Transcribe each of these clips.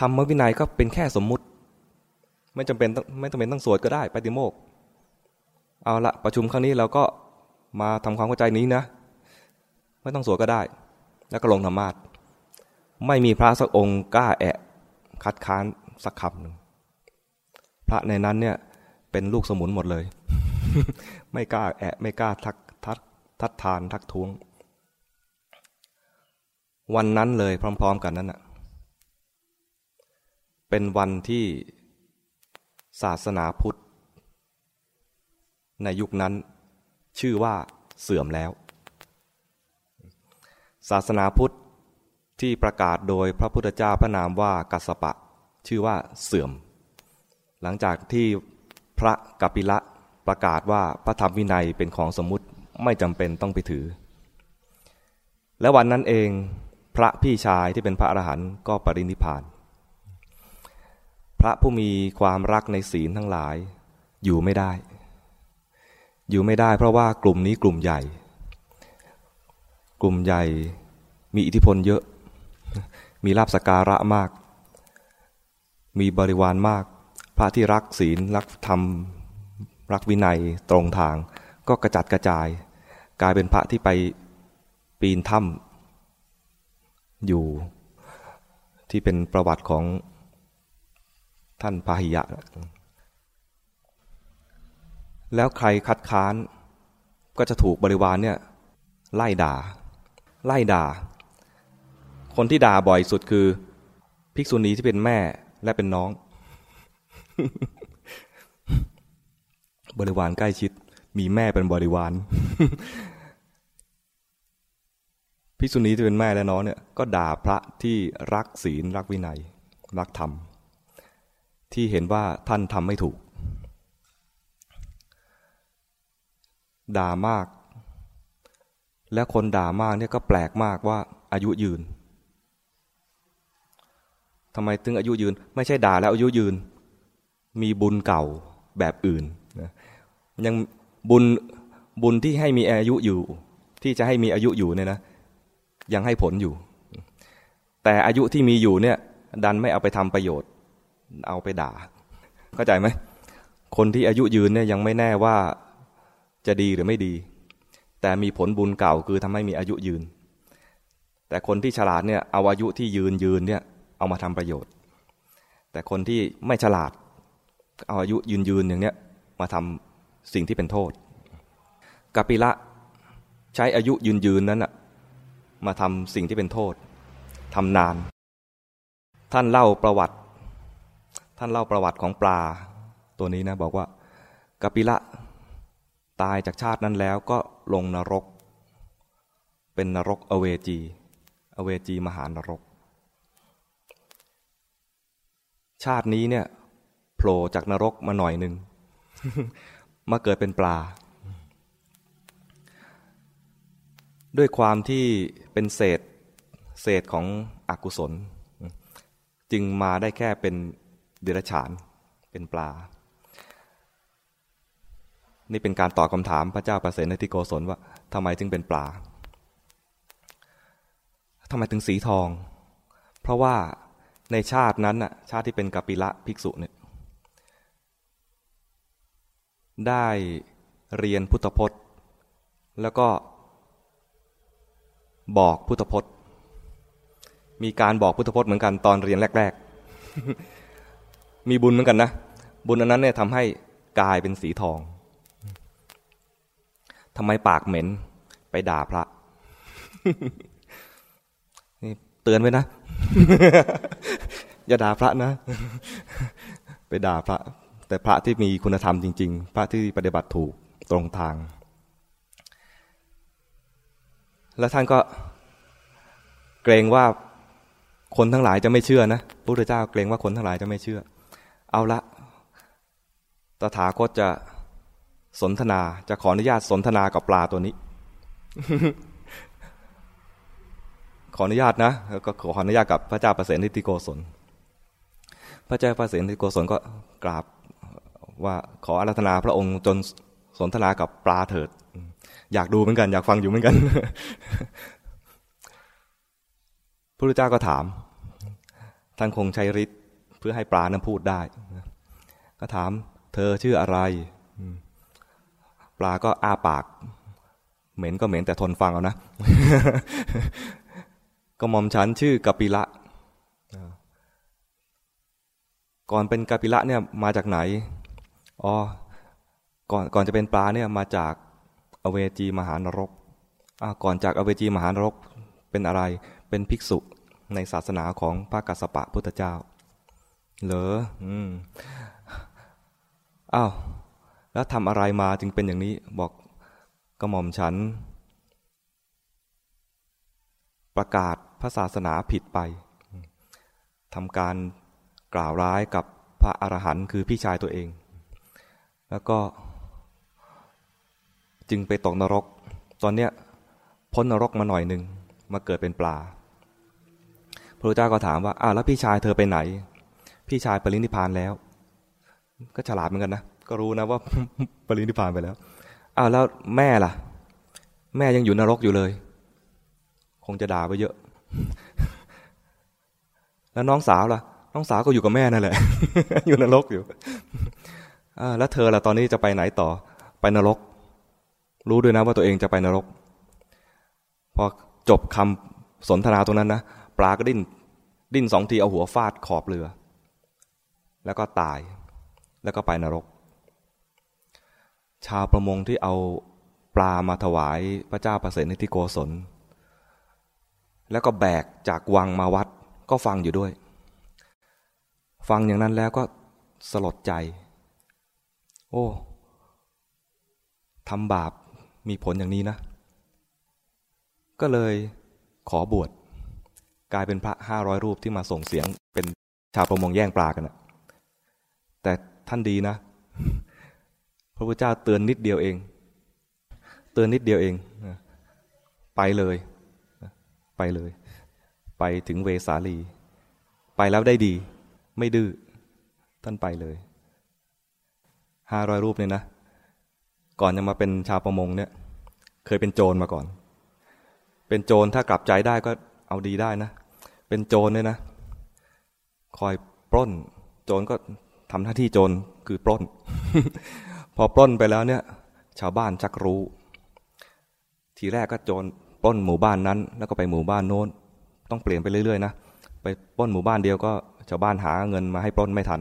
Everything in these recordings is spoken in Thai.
ธรรมวินัยก็เป็นแค่สมมุติ ไม่จำเป็นไม่จำเป็นต้องสวดก็ได้ปฏิโมก เอาละประชุมครั้งนี้เราก็มาทำความเข้าใจนี้นะ ไม่ต้องสวดก็ได้ แล้วก็ลงธรรมาทไม่มีพระสักองค์กล้าแอะคัดค้านสักคำหนึ่งพระในนั้นเนี่ยเป็นลูกสมุนหมดเลย ไม่กล้าแอะไม่กล้าทักทักทัดทานทักท้วง วันนั้นเลยพร้อม ๆ กันนั้นอะ เป็นวันที่ศาสนาพุทธ ในยุคนั้นชื่อว่าเสื่อมแล้ว ศาสนาพุทธที่ประกาศโดยพระพุทธเจ้าพระนามว่ากัสปะ ชื่อว่าเสื่อม หลังจากที่พระกัปปิละประกาศว่าพระธรรมวินัยเป็นของสมมุติไม่จำเป็นต้องไปถือ และวันนั้นเองพระพี่ชายที่เป็นพระอรหันต์ก็ปรินิพาน พระผู้มีความรักในศีลทั้งหลาย อยู่ไม่ได้ อยู่ไม่ได้เพราะว่ากลุ่มนี้กลุ่มใหญ่ กลุ่มใหญ่มีอิทธิพลเยอะ มีลาบสการะมาก มีบริวารมาก พระที่รักศีลรักธรรม รักวินัยตรงทาง ก็กระจัดกระจาย กลายเป็นพระที่ไปปีนถ้ำอยู่ที่เป็นประวัติของ ท่านพาหิยะ แล้วใครคัดค้านก็จะถูกบริวารเนี่ยไล่ด่า ไล่ด่า คนที่ด่าบ่อยสุดคือ ภิกษุณีที่เป็นแม่และเป็นน้อง บริวารใกล้ชิด มีแม่เป็นบริวารภิกษุณีที่เป็นแม่และน้องเนี่ยก็ด่าพระที่รักศีลรักวินัย รักธรรม ที่เห็นว่าท่านทำไม่ถูก ด่ามาก และคนด่ามากเนี่ยก็แปลกมากว่าอายุยืนทำไมถึงอายุยืน ไม่ใช่ด่าแล้วอายุยืน มีบุญเก่าแบบอื่นนะยังบุญบุญที่ให้มีอายุอยู่ ที่จะให้มีอายุอยู่เนี่ยนะยังให้ผลอยู่ แต่อายุที่มีอยู่เนี่ย ดันไม่เอาไปทำประโยชน์ เอาไปด่า เข้าใจไหม คนที่อายุยืนเนี่ยยังไม่แน่ว่าจะดีหรือไม่ดี แต่มีผลบุญเก่าคือทำให้มีอายุยืน แต่คนที่ฉลาดเนี่ยเอาอายุที่ยืนยืนเนี่ยเอามาทำประโยชน์ แต่คนที่ไม่ฉลาด เอาอายุยืนยืนอย่างเนี้ยมาทำสิ่งที่เป็นโทษกปิละใช้อายุยืนยืนนั้นอะมาทำสิ่งที่เป็นโทษทำนาน ท่านเล่าประวัติ ท่านเล่าประวัติของปลาตัวนี้นะบอกว่ากปิละตายจากชาตินั้นแล้วก็ลงนรก เป็นนรกอเวจี อเวจีมหานรก ชาตินี้เนี่ยโผล่จากนรกมาหน่อยหนึ่งมาเกิดเป็นปลา ด้วยความที่เป็นเศษเศษของอกุศล จึงมาได้แค่เป็น เดรัจฉานเป็นปลา นี่เป็นการตอบคำถามพระเจ้าประเสนทิโกศลว่าทำไมจึงเป็นปลาทำไมถึงสีทอง เพราะว่าในชาตินั้นน่ะชาติที่เป็นกัปปิละภิกษุเนี่ยได้เรียนพุทธพจน์ แล้วก็บอกพุทธพจน์ มีการบอกพุทธพจน์เหมือนกันตอนเรียนแรก ๆ มีบุญเหมือนกันนะ บุญอันนั้นเนี่ยทำให้กายเป็นสีทองทำไมปากเหม็นไปด่าพระนี่เตือนไว้นะ อย่าด่าพระนะ ไปด่าพระ แต่พระที่มีคุณธรรมจริง ๆ พระที่ปฏิบัติถูกตรงทาง แล้วท่านก็เกรงว่าคนทั้งหลายจะไม่เชื่อนะพระพุทธเจ้าเกรงว่าคนทั้งหลายจะไม่เชื่อ เอาละ ตถาคตจะสนทนา จะขออนุญาตสนทนากับปลาตัวนี้ ขออนุญาตนะก็ขออนุญาตกับพระเจ้าประเสนทิโกศล พระเจ้าประเสนทิโกศลก็กราบว่าขออาราธนาพระองค์จนสนทนากับปลาเถิด อยากดูเหมือนกัน อยากฟังอยู่เหมือนกัน พระพุทธเจ้าก็ถามท่านคงใช้ฤทธิ์ เพื่อให้ปลานั้นพูดได้ ก็ถามเธอชื่ออะไร ปลาก็อ้าปาก เหม็นก็เหม็นแต่ทนฟังเอานะ ก็มอมฉันชื่อกปิละ ก่อนเป็นกปิละเนี่ยมาจากไหน อ๋อ ก่อนก่อนจะเป็นปลาเนี่ยมาจากอเวจีมหานรก ก่อนจากอเวจีมหานรกเป็นอะไร เป็นภิกษุในศาสนาของพระกัสสปะพุทธเจ้า เหรออืมอ้าวแล้วทำอะไรมาจึงเป็นอย่างนี้ บอกกระหม่อมฉัน ประกาศพระศาสนาผิดไปทำการกล่าวร้ายกับพระอรหันต์คือพี่ชายตัวเอง แล้วก็ จึงไปตกนรก ตอนเนี้ยพ้นนรกมาหน่อยหนึ่งมาเกิดเป็นปลา พระเจ้าก็ถามว่าอ้าวแล้วพี่ชายเธอไปไหน พี่ชายปรินิพานแล้ว ก็ฉลาดเหมือนกันนะก็รู้นะว่าปรินิพานไปแล้วอ้าวแล้วแม่ล่ะ แม่ยังอยู่นรกอยู่เลย คงจะด่าไปเยอะ แล้วน้องสาวล่ะ น้องสาวก็อยู่กับแม่นั่นแหละ อยู่นรกอยู่อแล้วเธอล่ะตอนนี้จะไปไหนต่อ ไปนรก รู้ด้วยนะว่าตัวเองจะไปนรก พอจบคำสนทนาตรงนั้นนะปลาก็ดิ้นดิ้นสองทีเอาหัวฟาดขอบเรือ แล้วก็ตาย แล้วก็ไปนรก ชาวประมงที่เอาปลามาถวายพระเจ้าประเสริฐนที่โกศล แล้วก็แบกจากวังมาวัดก็ฟังอยู่ด้วย ฟังอย่างนั้นแล้วก็สลดใจ โอ้ทำบาปมีผลอย่างนี้นะ ก็เลยขอบวชกลายเป็นพระห้าร้อยรูปที่มาส่งเสียงเป็นชาวประมงแย่งปลากันนะ แต่ท่านดีนะ พระพุทธเจ้าเตือนนิดเดียวเอง เตือนนิดเดียวเอง ไปเลย ไปเลย ไปถึงเวสาลี ไปแล้วได้ดี ไม่ดื้อ ท่านไปเลยห้าร้อยรูปเนี่ยนะ ก่อนจะมาเป็นชาวประมงเนี่ย เคยเป็นโจรมาก่อน เป็นโจรถ้ากลับใจได้ก็เอาดีได้นะ เป็นโจรเนี่ยนะ คอยปล้น โจรก็ ทำหน้าที่โจรคือปล้น พอปล้นไปแล้วเนี่ย ชาวบ้านชักรู้ ทีแรกก็โจรปล้นหมู่บ้านนั้น แล้วก็ไปหมู่บ้านโน้น ต้องเปลี่ยนไปเรื่อยๆนะไปปล้นหมู่บ้านเดียวก็ชาวบ้านหาเงินมาให้ปล้นไม่ทัน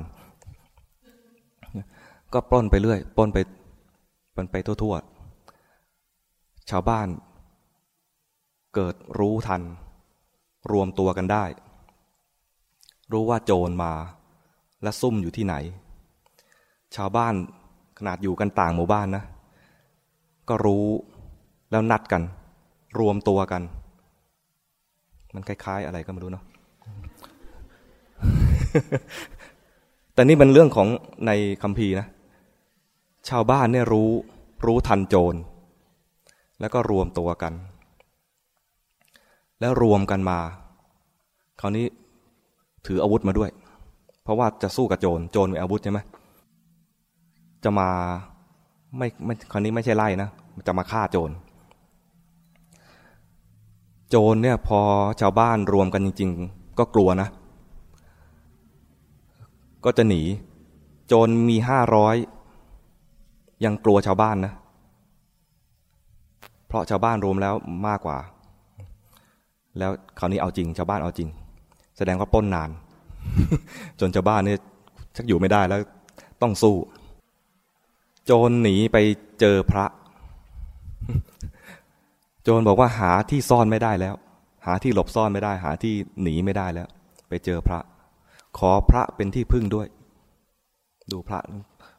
ก็ปล้นไปเรื่อยปล้นไปปล้นไปทั่วๆชาวบ้าน เกิดรู้ทัน รวมตัวกันได้ รู้ว่าโจรมา และซุ่มอยู่ที่ไหน ชาวบ้านขนาดอยู่กันต่างหมู่บ้านนะ ก็รู้แล้วนัดกัน รวมตัวกัน มันคล้าย ๆ อะไรก็ไม่รู้เนาะแต่นี่เป็นเรื่องของในคัมภีร์นะ ชาวบ้านเนี่ยรู้รู้ทันโจร แล้วก็รวมตัวกัน แล้วรวมกันมา คราวนี้ถืออาวุธมาด้วย เพราะว่าจะสู้กับโจรโจรมีอาวุธใช่ไหมจะมาไม่ไม่คราวนี้ไม่ใช่ไล่นะจะมาฆ่าโจรโจรเนี่ยพอชาวบ้านรวมกันจริง ๆ ก็กลัวนะ ก็จะหนี โจรมีห้าร้อยยังกลัวชาวบ้านนะ เพราะชาวบ้านรวมแล้วมากกว่า แล้วคราวนี้เอาจริง ชาวบ้านเอาจริง แสดงว่าป้นนาน จนชาวบ้านนี่ชักอยู่ไม่ได้แล้วต้องสู้ โจรหนีไปเจอพระ โจรบอกว่าหาที่ซ่อนไม่ได้แล้ว หาที่หลบซ่อนไม่ได้ หาที่หนีไม่ได้แล้ว ไปเจอพระ ขอพระเป็นที่พึ่งด้วย ดูพระ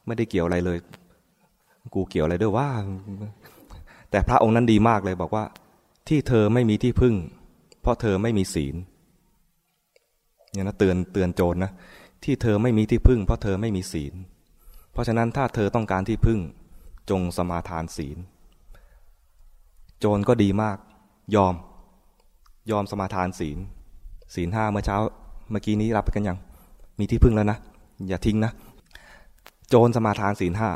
ไม่ได้เกี่ยวอะไรเลย กูเกี่ยวอะไรด้วยว่า แต่พระองค์นั้นดีมากเลยบอกว่า ที่เธอไม่มีที่พึ่ง เพราะเธอไม่มีศีล เนี่ยนะเตือนเตือนโจรนะที่เธอไม่มีที่พึ่ง เพราะเธอไม่มีศีล เพราะฉะนั้นถ้าเธอต้องการที่พึ่งจงสมาทานศีล โจรก็ดีมาก ยอม ยอมสมาทานศีล ศีลห้าเมื่อเช้า เมื่อกี้นี้รับไปกันยัง มีที่พึ่งแล้วนะ อย่าทิ้งนะ โจรสมาทานศีลห้า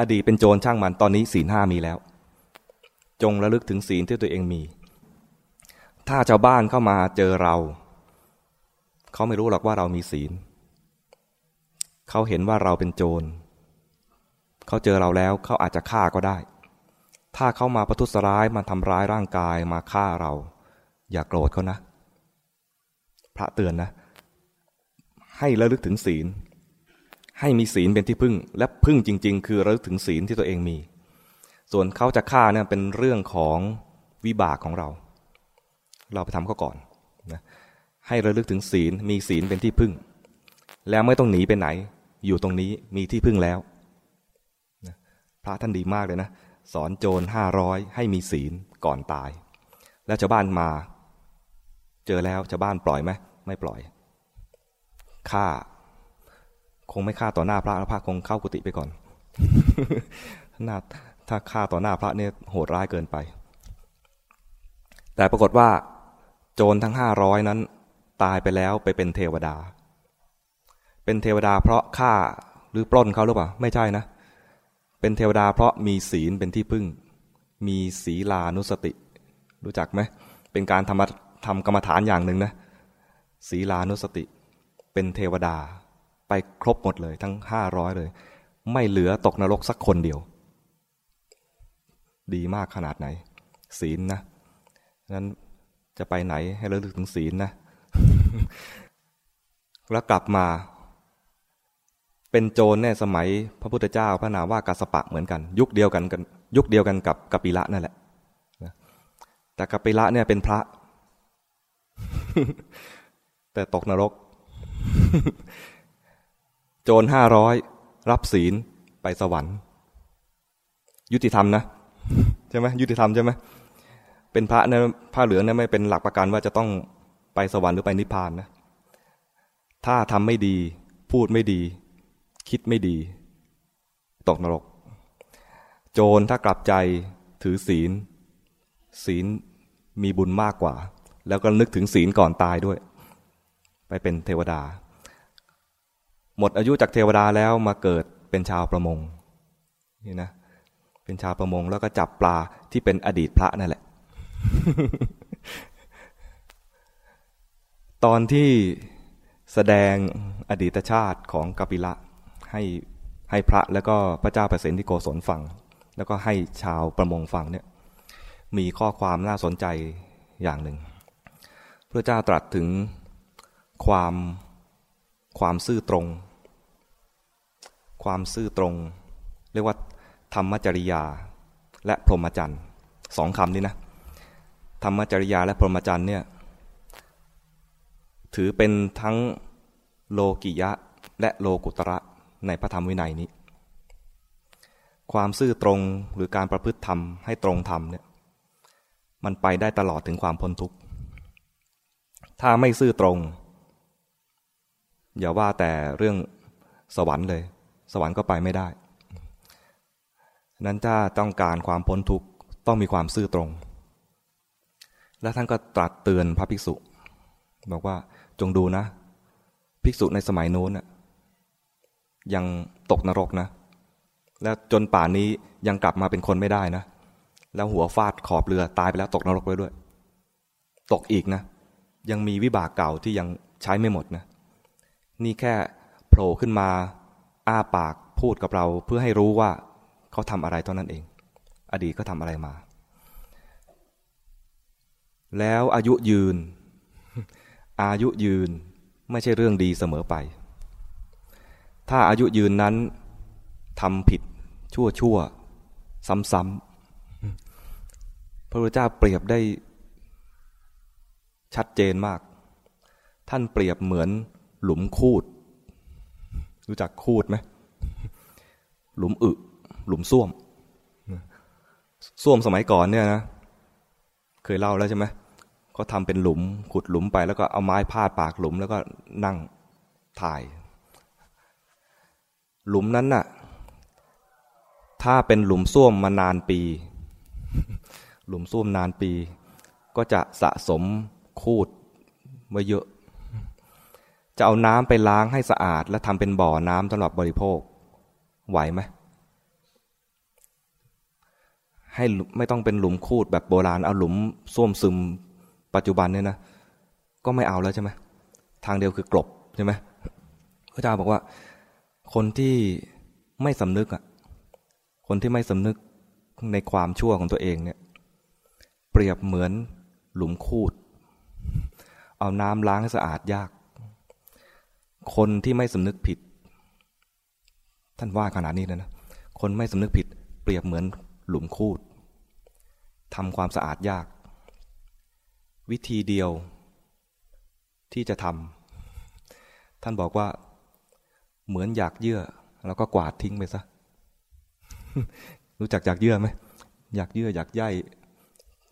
อดีตเป็นโจรช่างมันตอนนี้ศีลห้ามีแล้ว จงระลึกถึงศีลที่ตัวเองมี ถ้าชาวบ้านเข้ามาเจอเรา เขาไม่รู้หรอกว่าเรามีศีล เขาเห็นว่าเราเป็นโจร เขาเจอเราแล้วเขาอาจจะฆ่าก็ได้ ถ้าเขามาประทุษร้ายมาทำร้ายร่างกายมาฆ่าเรา อย่าโกรธเขานะ พระเตือนนะ ให้ระลึกถึงศีล ให้มีศีลเป็นที่พึ่ง และพึ่งจริง ๆ คือระลึกถึงศีลที่ตัวเองมี ส่วนเขาจะฆ่าเนี่ยเป็นเรื่องของวิบากของเรา เราไปทำเขาก่อน ให้ระลึกถึงศีลมีศีลเป็นที่พึ่ง แล้วไม่ต้องหนีไปไหน อยู่ตรงนี้มีที่พึ่งแล้ว พระท่านดีมากเลยนะ สอนโจรห้าร้อยให้มีศีลก่อนตาย แล้วชาวบ้านมา เจอแล้วชาวบ้านปล่อยไหมไม่ปล่อยฆ่า คงไม่ฆ่าต่อหน้าพระพระคงเข้ากุฏิไปก่อนนาถ้าฆ่าต่อหน้าพระเนี่ยโหดร้ายเกินไป แต่ปรากฏว่า โจรทั้งห้าร้อยนั้น ตายไปแล้วไปเป็นเทวดา เป็นเทวดาเพราะฆ่าหรือปล้นเขาหรือเปล่า ไม่ใช่นะ เป็นเทวดาเพราะมีศีลเป็นที่พึ่ง มีศีลานุสติ รู้จักไหม เป็นการทำทำกรรมฐานอย่างหนึ่งนะ ศีลานุสติ เป็นเทวดา ไปครบหมดเลยทั้งห้าร้อยเลย ไม่เหลือตกนรกสักคนเดียว ดีมากขนาดไหน ศีลนะนั้นจะไปไหนให้ระลึกถึงศีลนะ แล้วกลับมา เป็นโจรในสมัยพระพุทธเจ้าพระนามว่ากัสปะเหมือนกัน ยุคเดียวกันกัน ยุคเดียวกันกับกปิละนั่นแหละแต่กปปิละเนี่ยเป็นพระ แต่ตกนรก โจรห้าร้อยรับศีลไปสวรรค์ ยุติธรรมนะใช่ไหมยุติธรรมใช่ไหมเป็นพระเนี่ยผ้าเหลืองเนี่ยไม่เป็นหลักประกันว่าจะต้อง ไปสวรรค์หรือไปนิพพานนะ ถ้าทำไม่ดี พูดไม่ดี คิดไม่ดี ตกนรก โจรถ้ากลับใจถือศีล ศีลมีบุญมากกว่า แล้วก็นึกถึงศีลก่อนตายด้วย ไปเป็นเทวดา หมดอายุจากเทวดาแล้วมาเกิดเป็นชาวประมงนี่นะเป็นชาวประมงแล้วก็จับปลาที่เป็นอดีตพระนั่นแหละ ตอนที่แสดงอดีตชาติของกปิละให้ให้พระแล้วก็พระเจ้าประสิทธิโกศลฟัง แล้วก็ให้ชาวประมงฟังเนี่ยมีข้อความน่าสนใจอย่างหนึ่ง พระเจ้าตรัสถึงความความซื่อตรง ความซื่อตรง เรียกว่าธรรมจริยาและพรหมจรรย์สองคำนี้นะธรรมจริยาและพรหมจรรย์เนี่ย ถือเป็นทั้งโลกิยะและโลกุตระในพระธรรมวินัยนี้ ความซื่อตรงหรือการประพฤติธรรมให้ตรงธรรมเนี่ยมันไปได้ตลอดถึงความพ้นทุกข์ ถ้าไม่ซื่อตรง อย่าว่าแต่เรื่องสวรรค์เลย สวรรค์ก็ไปไม่ได้ นั้นถ้าต้องการความพ้นทุกข์ต้องมีความซื่อตรง และท่านก็ตรัสเตือนพระภิกษุ บอกว่า จงดูนะ ภิกษุในสมัยโน้นยังตกนรกนะ แล้วจนป่านนี้ยังกลับมาเป็นคนไม่ได้นะ แล้วหัวฟาดขอบเรือตายไปแล้วตกนรกไปด้วย ตกอีกนะ ยังมีวิบากเก่าที่ยังใช้ไม่หมดนะ นี่แค่โผล่ขึ้นมา อ้าปากพูดกับเราเพื่อให้รู้ว่าเขาทำอะไรเท่านั้นเอง อดีตก็ทำอะไรมา แล้วอายุยืน อายุยืนไม่ใช่เรื่องดีเสมอไป ถ้าอายุยืนนั้นทำผิดชั่วชั่วซ้ำๆ พระพุทธเจ้าเปรียบได้ชัดเจนมาก ท่านเปรียบเหมือนหลุมคูด รู้จักคูดไหม หลุมอึ หลุมส้วม ส้วมสมัยก่อนเนี่ยนะ เคยเล่าแล้วใช่ไหม ก็ทำเป็นหลุม ขุดหลุมไป แล้วก็เอาไม้พาดปากหลุม แล้วก็นั่งถ่าย หลุมนั้นน่ะ ถ้าเป็นหลุมส้วมมานานปี หลุมส้วมนานปี ก็จะสะสมคูดมาเยอะ จะเอาน้ำไปล้างให้สะอาด และทำเป็นบ่อน้ำสำหรับบริโภค ไหวไหมให้ไม่ต้องเป็นหลุมคูดแบบโบราณเอาหลุมส้วมซึม ปัจจุบันเนี่ยนะก็ไม่เอาแล้วใช่ไหมทางเดียวคือกลบใช่ไหมพระเจ้าบอกว่า คนที่ไม่สำนึกอะ คนที่ไม่สำนึกในความชั่วของตัวเองเนี่ย เปรียบเหมือนหลุมคูด เอาน้ำล้างให้สะอาดยาก คนที่ไม่สำนึกผิด ท่านว่าขนาดนี้เลยนะคนไม่สำนึกผิด เปรียบเหมือนหลุมคูดทำความสะอาดยาก วิธีเดียวที่จะทำท่านบอกว่าเหมือนอยากเยื่อ แล้วก็กวาดทิ้งไปซะ รู้จักอยากเยื่อไหมอยากเยื่ออยากใย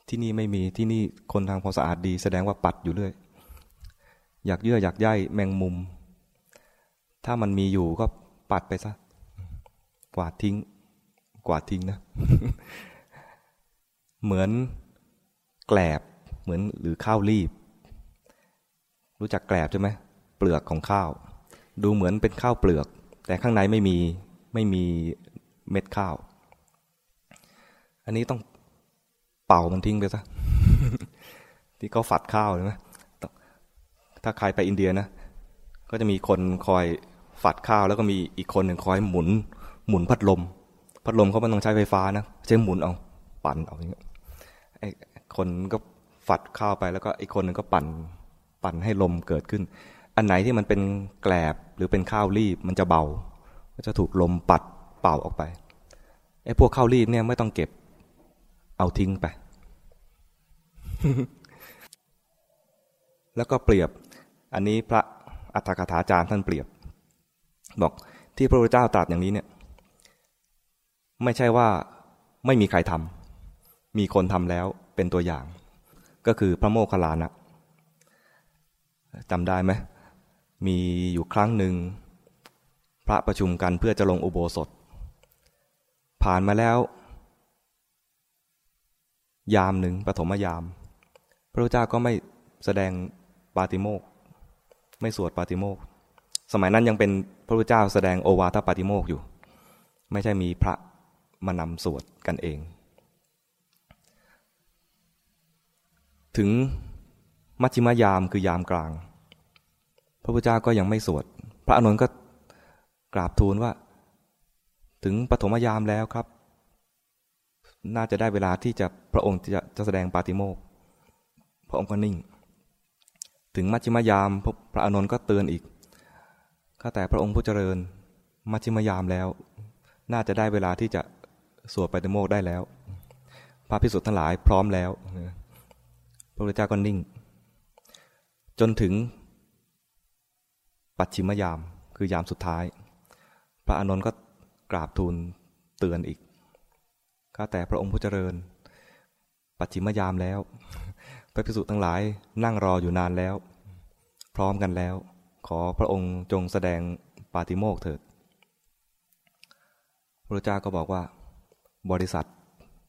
ที่นี่ไม่มีที่นี่คนทางความสะอาดดี แสดงว่าปัดอยู่เรื่อยอยากเยื่ออยากใยแมงมุม ถ้ามันมีอยู่ก็ปัดไปซะ กวาดทิ้ง กวาดทิ้งนะ เหมือนแกลบ เหมือนหรือข้าวรีบ รู้จักแกลบใช่ไหมเปลือกของข้าว ดูเหมือนเป็นข้าวเปลือก แต่ข้างในไม่มีไม่มีเม็ดข้าว อันนี้ต้องเป่ามันทิ้งไปซะที่เขาฝัดข้าวใช่ไหมถ้าใครไปอินเดียนะ ก็จะมีคนคอยฝัดข้าวแล้วก็มีอีกคนหนึ่งคอยหมุน หมุนพัดลม พัดลมเขาไม่ต้องใช้ไฟฟ้านะใช้หมุนเอาปั่นเอาอย่างเงี้ยไอ้คนก็ ฝัดข้าวไปแล้วก็อีกคนหนึ่งก็ปั่นปั่นให้ลมเกิดขึ้น อันไหนที่มันเป็นแกลบหรือเป็นข้าวรีบมันจะเบา ก็จะถูกลมปัดเป่าออกไปไอ้พวกข้าวรีบเนี่ยไม่ต้องเก็บ เอาทิ้งไป แล้วก็เปรียบ อันนี้พระอัฏฐกถาจารย์ท่านเปรียบ บอกที่พระพุทธเจ้าตรัสอย่างนี้เนี่ย ไม่ใช่ว่าไม่มีใครทำมีคนทำแล้วเป็นตัวอย่าง ก็คือพระโมคคัลลานะจำได้ไหมมีอยู่ครั้งหนึ่ง พระประชุมกันเพื่อจะลงอุโบสถ ผ่านมาแล้ว ยามหนึ่งปฐมยาม พระพุทธเจ้าก็ไม่แสดงปาติโมกไม่สวดปาติโมกสมัยนั้นยังเป็นพระพุทธเจ้าแสดงโอวาทปาติโมกอยู่ ไม่ใช่มีพระมานำสวดกันเอง ถึงมัชชิมยามคือยามกลาง พระพุทธเจ้าก็ยังไม่สวด พระอนุนก็กราบทูลว่า ถึงปฐมยามแล้วครับ น่าจะได้เวลาที่จะพระองค์จะจะแสดงปาติโมกพระองค์ก็นิ่ง ถึงมัชฌิมยามพระอนุนก็เตือนอีกข้าแต่พระองค์ผู้เจริญ มัชฌิมยามแล้ว น่าจะได้เวลาที่จะสวดปาติโมกได้แล้วพระพิสุทธ์ทั้งหลายพร้อมแล้ว พระพุทธเจ้าก็นิ่ง จนถึง ปัจฉิมยามคือยามสุดท้าย พระอานนท์ก็กราบทูลเตือนอีกข้าแต่พระองค์ผู้เจริญ ปัจฉิมยามแล้วพระภิกษุทั้งหลายนั่งรออยู่นานแล้ว พร้อมกันแล้ว ขอพระองค์จงแสดงปาติโมกเถิดพระเจ้าก็บอกว่า บริษัท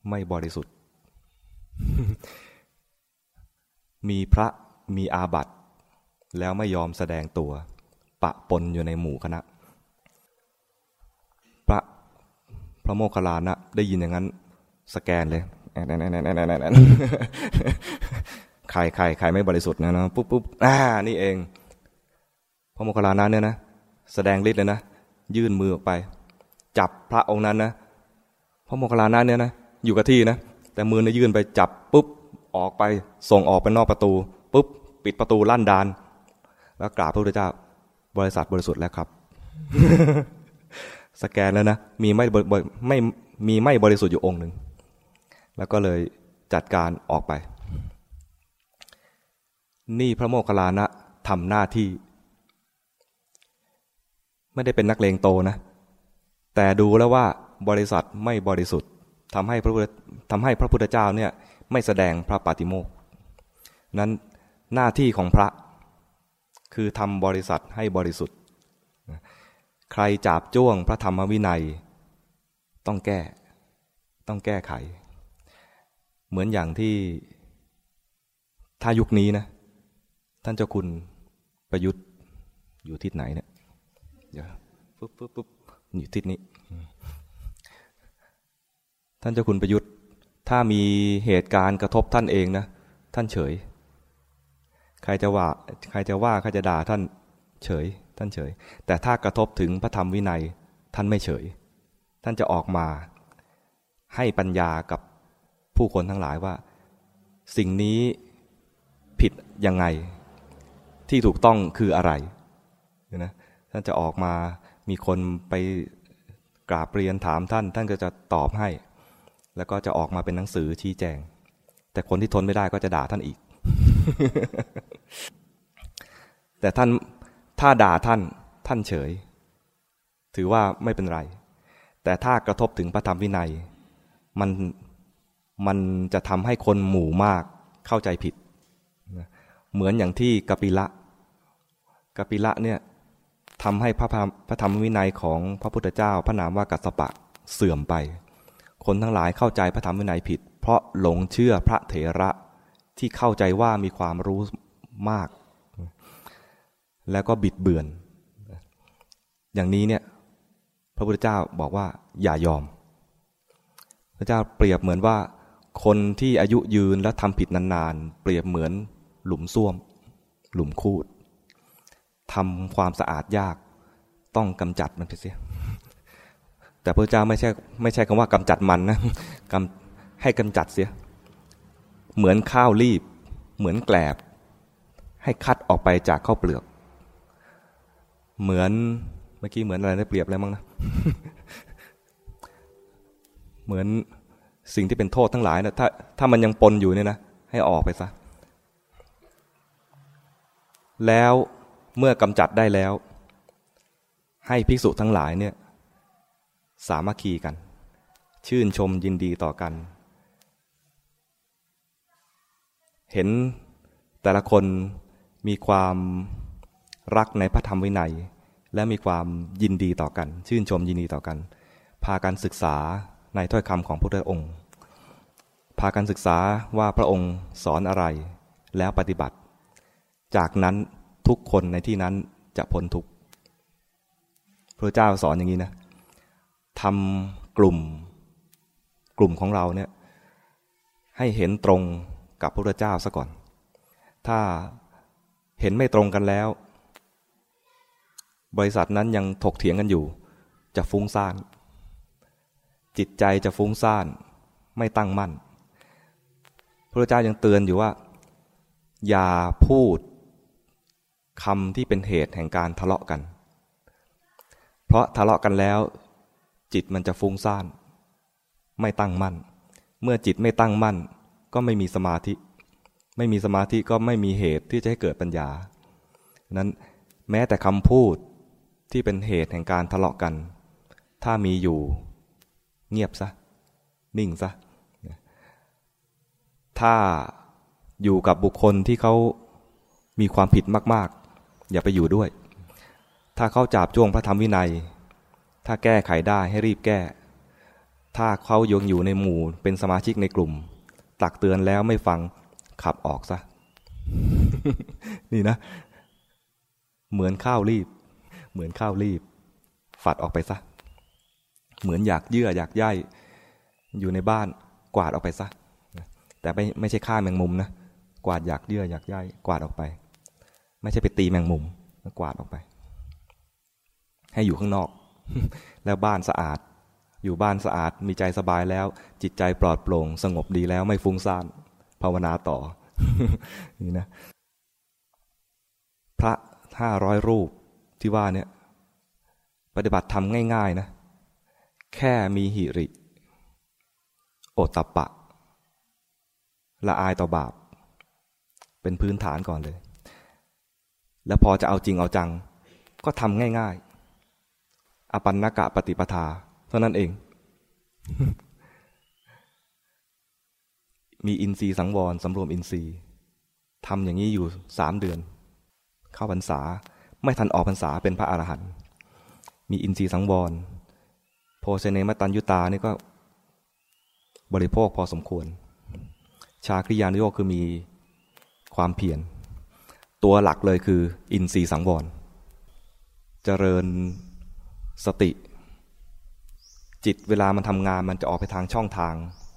ไม่บริสุทธิ์ มีพระมีอาบัตแล้วไม่ยอมแสดงตัว ปะปนอยู่ในหมู่คณะ พระพระโมคคัลลานะได้ยินอย่างนั้น สแกนเลยใครใครใครไม่บริสุทธิ์นะนะปุ๊บปุ๊บอ่านี่เอง พระโมคคัลลานะเนี่ยนะแสดงฤทธิ์เลยนะยื่นมือออกไป จับพระองค์นั้นนะพระโมคคัลลานะเนี่ยนะอยู่กับที่นะแต่มือเนี่ยยื่นไปจับปุ๊บ ออกไปส่งออกไปนอกประตูปุ๊บปิดประตูลั่นดาน แล้วกราบพระพุทธเจ้า บริษัทบริสุทธิ์แล้วครับ สแกนแล้วนะมีไม่ไม่มีไม่บริสุทธิ์อยู่องค์หนึ่งแล้วก็เลยจัดการออกไป นี่พระโมคคัลลานะทำหน้าที่ ไม่ได้เป็นนักเลงโตนะ แต่ดูแล้วว่าบริษัทไม่บริสุทธิ์ทำให้พระพุทธทำให้พระพุทธเจ้าเนี่ย ไม่แสดงพระปาติโมกนั้นหน้าที่ของพระ คือทำบริษัทให้บริสุทธิ์ ใครจับจ้วงพระธรรมวินัย ต้องแก้ ต้องแก้ไข เหมือนอย่างที่ถ้ายุคนี้นะ ท่านเจ้าคุณประยุทธ์อยู่ทิศไหนเนี่ยเดี๋ยวปุ๊บปุ๊บปุ๊บอยู่ทิศนี้ ท่านเจ้าคุณประยุทธ์ ถ้ามีเหตุการณ์กระทบท่านเองนะ ท่านเฉย ใครจะว่า ใครจะว่าใครจะด่าท่านเฉย ท่านเฉย แต่ถ้ากระทบถึงพระธรรมวินัย ท่านไม่เฉย ท่านจะออกมา ให้ปัญญากับผู้คนทั้งหลายว่า สิ่งนี้ผิดยังไง ที่ถูกต้องคืออะไรนะท่านจะออกมามีคนไปกราบเรียนถามท่าน ท่านก็จะตอบให้ แล้วก็จะออกมาเป็นหนังสือชี้แจง แต่คนที่ทนไม่ได้ก็จะด่าท่านอีก แต่ท่านถ้าด่าท่านท่านเฉย ถือว่าไม่เป็นไร แต่ถ้ากระทบถึงพระธรรมวินัย มันมันจะทำให้คนหมู่มากเข้าใจผิด เหมือนอย่างที่กปิละกปิละเนี่ยทำให้พระพระธรรมวินัยของพระพุทธเจ้า พระนามว่ากัสปะเสื่อมไป คนทั้งหลายเข้าใจพระธรรมวินัยผิด เพราะหลงเชื่อพระเถระที่เข้าใจว่ามีความรู้มาก แล้วก็บิดเบือน อย่างนี้เนี่ยพระพุทธเจ้าบอกว่าอย่ายอม พระเจ้าเปรียบเหมือนว่า คนที่อายุยืนและทำผิดนานๆ เปรียบเหมือนหลุมซ่วม หลุมคูดทำความสะอาดยากต้องกำจัดมันไปเสีย แต่พระเจ้าไม่ใช่ไม่ใช่คำว่ากำจัดมันนะกำให้กำจัดเสีย เหมือนข้าวรีบ เหมือนแกลบ ให้คัดออกไปจากข้าวเปลือก เหมือนเมื่อกี้เหมือนอะไรได้เปรียบอะไรมั้งนะเหมือนสิ่งที่เป็นโทษทั้งหลายนะถ้าถ้ามันยังปนอยู่เนี่ยนะให้ออกไปซะ แล้วเมื่อกำจัดได้แล้ว ให้ภิกษุทั้งหลายเนี่ย สามัคคีกัน ชื่นชมยินดีต่อกัน เห็นแต่ละคนมีความรักในพระธรรมวินัย และมีความยินดีต่อกัน ชื่นชมยินดีต่อกัน พากันศึกษาในถ้อยคำของพระพุทธองค์ พากันศึกษาว่าพระองค์สอนอะไรแล้วปฏิบัติ จากนั้นทุกคนในที่นั้นจะพ้นทุกพระเจ้าสอนอย่างนี้นะ ทำกลุ่ม กลุ่มของเราเนี่ยให้เห็นตรงกับพระเจ้าซะก่อน ถ้าเห็นไม่ตรงกันแล้ว บริษัทนั้นยังถกเถียงกันอยู่ จะฟุ้งซ่าน จิตใจจะฟุ้งซ่าน ไม่ตั้งมั่น พระเจ้ายังเตือนอยู่ว่า อย่าพูดคำที่เป็นเหตุแห่งการทะเลาะกัน เพราะทะเลาะกันแล้ว จิตมันจะฟุ้งซ่าน ไม่ตั้งมั่น เมื่อจิตไม่ตั้งมั่น ก็ไม่มีสมาธิ ไม่มีสมาธิก็ไม่มีเหตุที่จะให้เกิดปัญญา นั้นแม้แต่คำพูดที่เป็นเหตุแห่งการทะเลาะกัน ถ้ามีอยู่ เงียบซะ นิ่งซะ ถ้าอยู่กับบุคคลที่เขามีความผิดมาก ๆ อย่าไปอยู่ด้วย ถ้าเขาจับจ้วงพระธรรมวินัย ถ้าแก้ไขได้ให้รีบแก้ ถ้าเขายงอยู่ในหมู่เป็นสมาชิกในกลุ่ม ตักเตือนแล้วไม่ฟังขับออกซะ นี่นะ เหมือนข้าวรีบ เหมือนข้าวรีบ ฝัดออกไปซะ เหมือนอยากเยื่ออยากย่ายอยู่ในบ้านกวาดออกไปซะ แต่ไม่ไม่ใช่ฆ่าแมงมุมนะ กวาดอยากเยื่ออยากย่ายกวาดออกไป ไม่ใช่ไปตีแมงมุมกวาดออกไป ให้อยู่ข้างนอก แล้วบ้านสะอาด อยู่บ้านสะอาดมีใจสบายแล้ว จิตใจปลอดโปร่ง สงบดีแล้วไม่ฟุ้งซ่าน ภาวนาต่อนี่นะพระห้าร้อยรูปที่ว่าเนี่ย ปฏิบัติทำง่าย ๆ นะ แค่มีหิริ โอตตะปะ ละอายต่อบาป เป็นพื้นฐานก่อนเลย แล้วพอจะเอาจริงเอาจัง ก็ทำง่าย ๆ อปันนกะปฏิปทา เท่านั้นเอง มีอินทรีย์สังวรสำรวมอินทรีย์ทำอย่างนี้อยู่สามเดือน เข้าพรรษา ไม่ทันออกพรรษาเป็นพระอรหันต์มีอินทรีย์สังวรโพเซเนมตันยุตานี่ก็ บริโภคพอสมควร ชาคริยานุโยคคือมีความเพียรตัวหลักเลยคือ อินทรีย์สังวรเจริญ สติ จิตเวลามันทำงานมันจะออกไปทางช่องทาง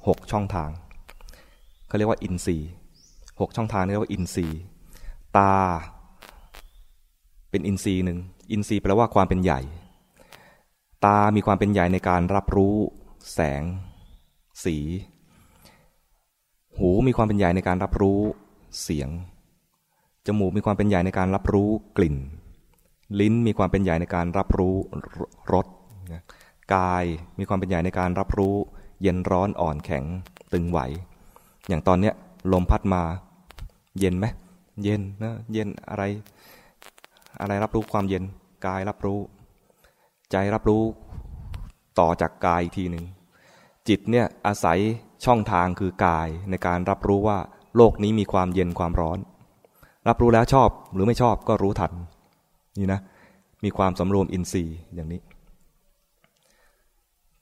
หกช่องทางเขาเรียกว่าอินทรีย์หกช่องทางเรียกว่าอินทรีย์ ตา เป็นอินทรีย์หนึ่งอินทรีย์แปลว่าความเป็นใหญ่ ตามีความเป็นใหญ่ในการรับรู้ แสง สี หูมีความเป็นใหญ่ในการรับรู้ เสียงจมูกมีความเป็นใหญ่ในการรับรู้กลิ่น ลิ้นมีความเป็นใหญ่ในการรับรู้รสกายมีความเป็นใหญ่ในการรับรู้ เย็นร้อนอ่อนแข็งตึงไหว อย่างตอนเนี้ยลมพัดมา เย็นไหมเย็นนะเย็นอะไร อะไรรับรู้ความเย็นกายรับรู้ ใจรับรู้ต่อจากกายอีกทีหนึ่งจิตเนี่ยอาศัยช่องทางคือกายในการรับรู้ว่า โลกนี้มีความเย็นความร้อน รับรู้แล้วชอบหรือไม่ชอบก็รู้ทัน นี่นะมีความสำรวมอินทรีย์อย่างนี้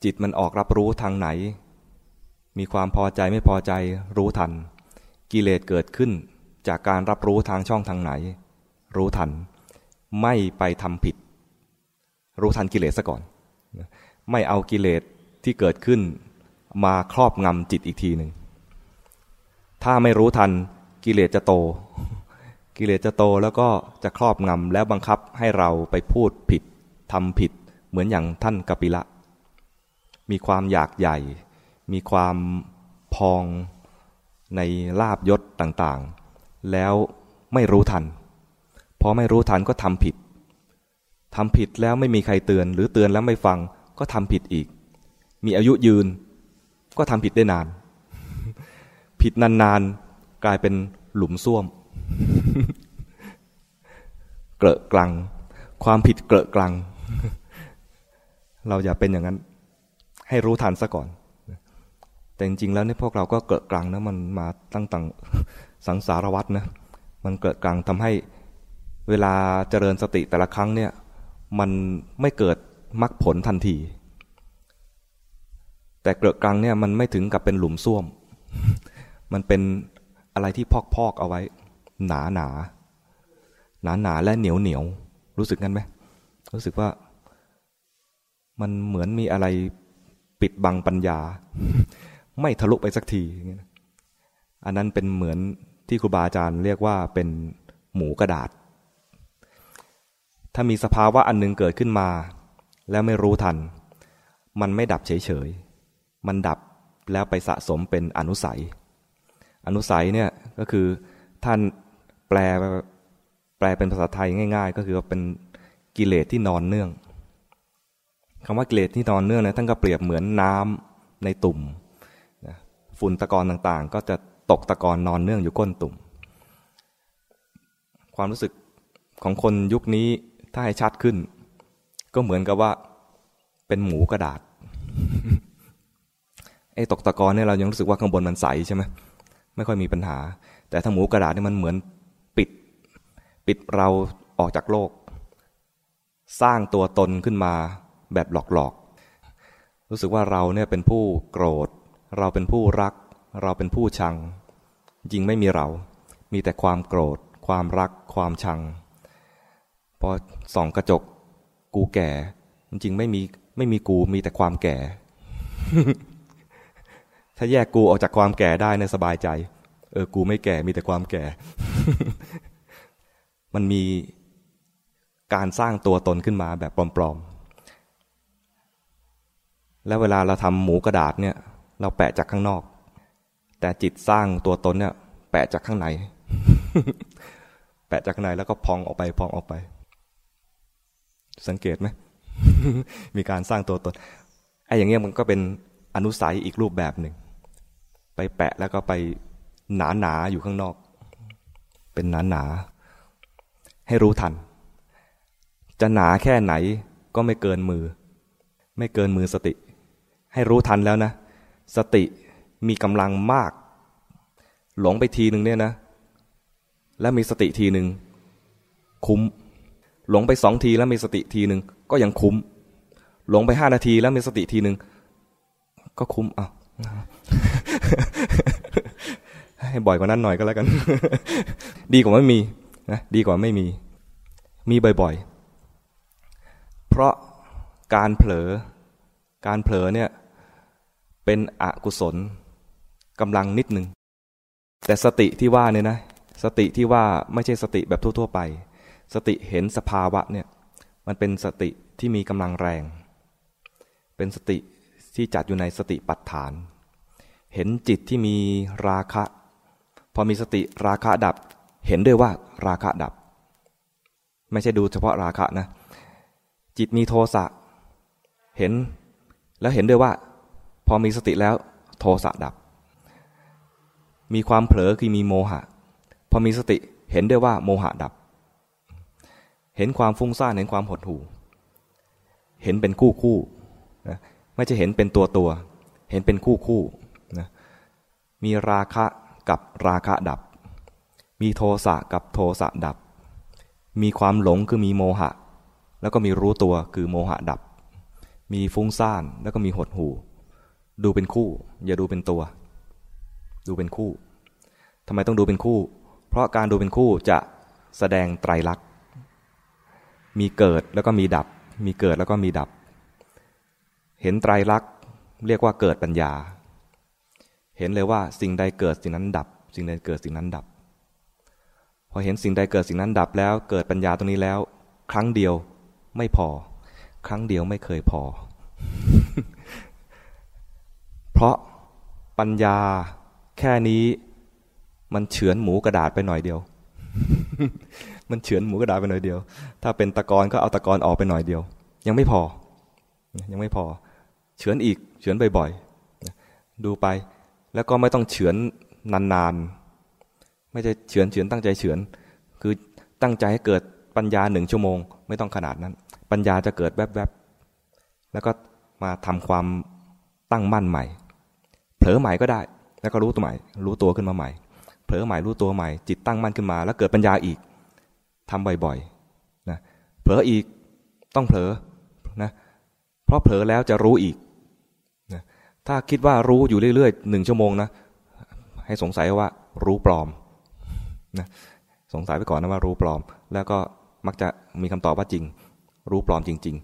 จิตมันออกรับรู้ทางไหน มีความพอใจไม่พอใจรู้ทัน กิเลสเกิดขึ้นจากการรับรู้ทางช่องทางไหน รู้ทัน ไม่ไปทำผิด รู้ทันกิเลสซะก่อน ไม่เอากิเลสที่เกิดขึ้นมาครอบงำจิตอีกทีหนึ่งถ้าไม่รู้ทันกิเลสจะโต กิเลสจะโตแล้วก็จะครอบงำแล้วบังคับให้เราไปพูดผิดทำผิด เหมือนอย่างท่านกปิละ มีความอยากใหญ่ มีความพองในลาบยศต่างๆ แล้วไม่รู้ทัน พอไม่รู้ทันก็ทำผิดทำผิดแล้วไม่มีใครเตือน หรือเตือนแล้วไม่ฟังก็ทำผิดอีก มีอายุยืน ก็ทำผิดได้นาน ผิดนานๆกลายเป็นหลุมซ่วม เกลอะกลัง ความผิดเกลอะกลัง เราอย่าเป็นอย่างนั้น ให้รู้ทันซะก่อน แต่จริงๆแล้วเนี่ยพวกเราก็เกิดกลางนะมันมาตั้งต่างสังสารวัตรนะมันเกิดกลางทำให้เวลาเจริญสติแต่ละครั้งเนี่ย มันไม่เกิดมรรคผลทันที แต่เกลือกลางเนี่ยมันไม่ถึงกับเป็นหลุมซ่วม มันเป็นอะไรที่พอกพอกเอาไว้ หนาหนาหนาหนาและเหนียวเหนียวรู้สึกงั้นไหมรู้สึกว่า มันเหมือนมีอะไรปิดบังปัญญา ไม่ทะลุไปสักทีอันนั้นเป็นเหมือนที่ครูบาอาจารย์เรียกว่าเป็นหมูกระดาษ ถ้ามีสภาวะอันนึงเกิดขึ้นมา แล้วไม่รู้ทัน มันไม่ดับเฉยมันดับแล้วไปสะสมเป็นอนุสัย อนุสัยเนี่ยก็คือท่าน แปลแปลเป็นภาษาไทยง่าย ๆ ก็คือว่าเป็นกิเลสที่นอนเนื่องคำว่ากิเลสที่นอนเนื่องนี่ยท่านก็เปรียบเหมือนน้ำในตุ่มฝุ่นตะกอนต่างๆ ก็จะตกตะกอนนอนเนื่องอยู่ก้นตุ่ม ความรู้สึกของคนยุคนี้ถ้าให้ชัดขึ้น ก็เหมือนกับว่าเป็นหมูกระดาษไอ้ตกตะกอนเนี่ยเรายังรู้สึกว่าข้างบนมันใสใช่ไหมไม่ค่อยมีปัญหา แต่ถ้าหมูกระดาษเนี่ยมันเหมือน ปิดเราออกจากโลก สร้างตัวตนขึ้นมาแบบหลอกๆ รู้สึกว่าเราเนี่ยเป็นผู้โกรธ เราเป็นผู้รัก เราเป็นผู้ชัง จริงไม่มีเรา มีแต่ความโกรธ ความรัก ความชัง พอส่องกระจก กูแก่ จริงไม่มีไม่มีกูมีแต่ความแก่ ถ้าแยกกูออกจากความแก่ได้เนี่ยสบายใจ เออ กูไม่แก่มีแต่ความแก่ มันมีการสร้างตัวตนขึ้นมาแบบปลอมๆ แล้วเวลาเราทำหมูกระดาษเนี่ย เราแปะจากข้างนอก แต่จิตสร้างตัวตนเนี่ย แปะจากข้างใน แปะจากข้างในแล้วก็พองออกไปพองออกไป สังเกตไหมมีการสร้างตัวตนไอ้อย่างเงี้ยมันก็เป็นอนุสัยอีกรูปแบบหนึ่ง ไปแปะแล้วก็ไปหนาหนาอยู่ข้างนอก เป็นหนาหนา ให้รู้ทัน จะหนาแค่ไหนก็ไม่เกินมือ ไม่เกินมือสติ ให้รู้ทันแล้วนะ สติมีกำลังมาก หลงไปทีหนึ่งเนี่ยนะ แล้วมีสติทีหนึ่งคุ้ม หลงไปสองทีแล้วมีสติทีหนึ่งก็ยังคุ้ม หลงไปห้านาทีแล้วมีสติทีหนึ่งก็คุ้มอะให้บ่อยกว่านั้นหน่อยก็แล้วกัน ดีกว่าไม่มี นะดีกว่าไม่มี มีบ่อยๆ เพราะการเผลอ การเผลอเนี่ยเป็นอกุศลกำลังนิดหนึ่ง แต่สติที่ว่าเนี่ยนะ สติที่ว่าไม่ใช่สติแบบทั่วๆไป สติเห็นสภาวะเนี่ยมันเป็นสติที่มีกำลังแรง เป็นสติที่จัดอยู่ในสติปัฏฐาน เห็นจิตที่มีราคะ พอมีสติราคะดับ เห็นด้วยว่าราคะดับ ไม่ใช่ดูเฉพาะราคะนะ จิตมีโทสะเห็นแล้วเห็นด้วยว่า พอมีสติแล้วโทสะดับ มีความเผลอคือมีโมหะ พอมีสติเห็นด้วยว่าโมหะดับ เห็นความฟุ้งซ่านเห็นความหดหู่ เห็นเป็นคู่คู่นะไม่ใช่เห็นเป็นตัวตัว เห็นเป็นคู่คู่นะมีราคะกับราคะดับ มีโทสะกับโทสะดับ มีความหลงคือมีโมหะ แล้วก็มีรู้ตัวคือโมหะดับ มีฟุ้งซ่านแล้วก็มีหดหูดูเป็นคู่ อย่าดูเป็นตัว ดูเป็นคู่ทำไมต้องดูเป็นคู่ เพราะการดูเป็นคู่จะแสดงไตรลักษณ์มีเกิดแล้วก็มีดับ มีเกิดแล้วก็มีดับ เห็นไตรลักษณ์เรียกว่าเกิดปัญญา เห็นเลยว่าสิ่งใดเกิดสิ่งนั้นดับ สิ่งใดเกิดสิ่งนั้นดับ พอเห็นสิ่งใดเกิดสิ่งนั้นดับแล้ว เกิดปัญญาตรงนี้แล้ว ครั้งเดียวไม่พอ ครั้งเดียวไม่เคยพอ เพราะปัญญาแค่นี้มันเฉือนหมูกระดาษไปหน่อยเดียว มันเฉือนหมูกระดาษไปหน่อยเดียว ถ้าเป็นตะกอนก็เอาตะกอนออกไปหน่อยเดียว ยังไม่พอ ยังไม่พอ เฉือนอีก เฉือนบ่อยๆ ดูไป แล้วก็ไม่ต้องเฉือนนานๆ ไม่ใช่เฉือนเฉือนตั้งใจเฉือน คือตั้งใจให้เกิดปัญญาหนึ่งชั่วโมง ไม่ต้องขนาดนั้น ปัญญาจะเกิดแวบๆแล้วก็มาทำความตั้งมั่นใหม่ เผลอใหม่ก็ได้ แล้วก็รู้ตัวใหม่ รู้ตัวขึ้นมาใหม่ เผลอใหม่รู้ตัวใหม่ จิตตั้งมั่นขึ้นมา แล้วเกิดปัญญาอีกทำบ่อยๆนะเผลออีกต้องเผลอนะเพราะเผลอแล้วจะรู้อีกถ้าคิดว่ารู้อยู่เรื่อยๆหนึ่งชั่วโมงนะให้สงสัยว่ารู้ปลอม นะสงสัยไปก่อนนะว่ารู้ปลอม แล้วก็มักจะมีคำตอบว่าจริง รู้ปลอมจริง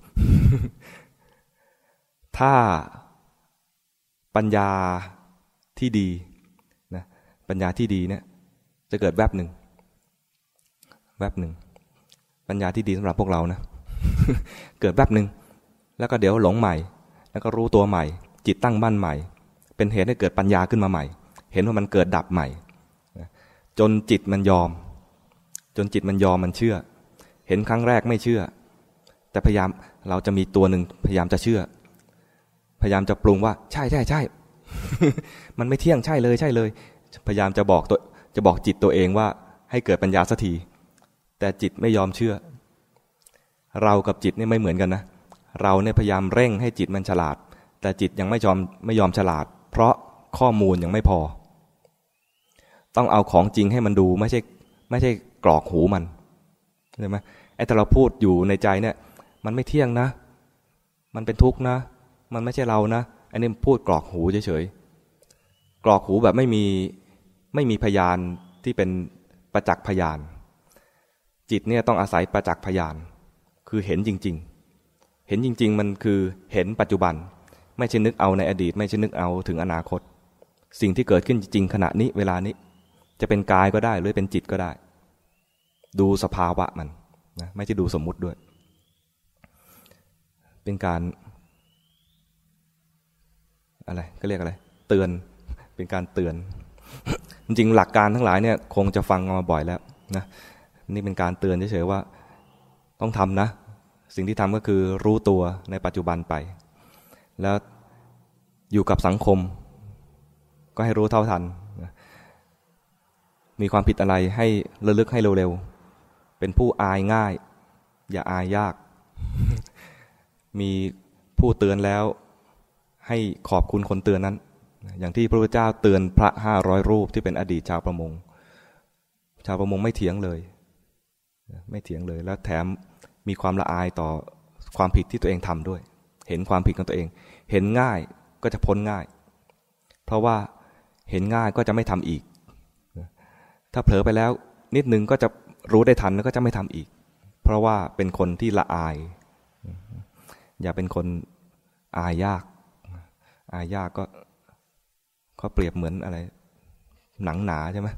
ๆ ถ้าปัญญาที่ดีนะปัญญาที่ดีเนี่ยจะเกิดแวบหนึ่งแวบหนึ่งปัญญาที่ดีสำหรับพวกเรานะเกิดแวบหนึ่งแล้วก็เดี๋ยวหลงใหม่ แล้วก็รู้ตัวใหม่ จิตตั้งมั่นใหม่ เป็นเหตุให้เกิดปัญญาขึ้นมาใหม่ เห็นว่ามันเกิดดับใหม่ จนจิตมันยอม จนจิตมันยอมมันเชื่อ เห็นครั้งแรกไม่เชื่อ แต่พยายามเราจะมีตัวหนึ่งพยายามจะเชื่อ พยายามจะปรุงว่า ใช่ใช่ใช่มันไม่เที่ยงใช่เลยใช่เลย พยายามจะบอกตัวจะบอกจิตตัวเองว่า ให้เกิดปัญญาสักทีแต่จิตไม่ยอมเชื่อ เรากับจิตนี่ไม่เหมือนกันนะเราเนี่ยพยายามเร่งให้จิตมันฉลาด แต่จิตยังไม่ยอมไม่ยอมฉลาด เพราะข้อมูลยังไม่พอ ต้องเอาของจริงให้มันดูไม่ใช่ไม่ใช่กรอกหูมันใช่ไหมไอ้ถ้าเราพูดอยู่ในใจเนี่ย มันไม่เที่ยงนะ มันเป็นทุกข์นะ มันไม่ใช่เรานะอันนี้พูดกรอกหูเฉยๆกรอกหูแบบไม่มีไม่มีพยานที่เป็นประจักษ์พยาน จิตเนี่ยต้องอาศัยประจักษ์พยาน คือเห็นจริง ๆ เห็นจริง ๆ มันคือเห็นปัจจุบัน ไม่ใช่นึกเอาในอดีต ไม่ใช่นึกเอาถึงอนาคต สิ่งที่เกิดขึ้นจริงขณะนี้เวลานี้ จะเป็นกายก็ได้หรือเป็นจิตก็ได้ ดูสภาวะมันนะไม่ใช่ดูสมมุติด้วย เป็นการอะไรก็เรียกอะไร เตือนเป็นการเตือน จริงหลักการทั้งหลายเนี่ยคงจะฟังมาบ่อยแล้วนะนี่เป็นการเตือนเฉยๆว่าต้องทำนะ สิ่งที่ทำก็คือรู้ตัวในปัจจุบันไป แล้วอยู่กับสังคม ก็ให้รู้เท่าทัน มีความผิดอะไรให้ระลึกให้เร็วๆ เป็นผู้อายง่าย อย่าอายยาก มีผู้เตือนแล้ว ให้ขอบคุณคนเตือนนั้น อย่างที่พระพุทธเจ้าเตือนพระห้าร้อยรูปที่เป็นอดีตชาวประมง ชาวประมงไม่เถียงเลย ไม่เถียงเลย แล้วแถมมีความละอายต่อความผิดที่ตัวเองทำด้วย เห็นความผิดของตัวเอง เห็นง่ายก็จะพ้นง่าย เพราะว่าเห็นง่ายก็จะไม่ทำอีก ถ้าเผลอไปแล้ว นิดนึงก็จะรู้ได้ทันแล้วก็จะไม่ทำอีก เพราะว่าเป็นคนที่ละอาย อย่าเป็นคนอายยาก อายยากก็ก็เปรียบเหมือนอะไร หนังหนาใช่ไหม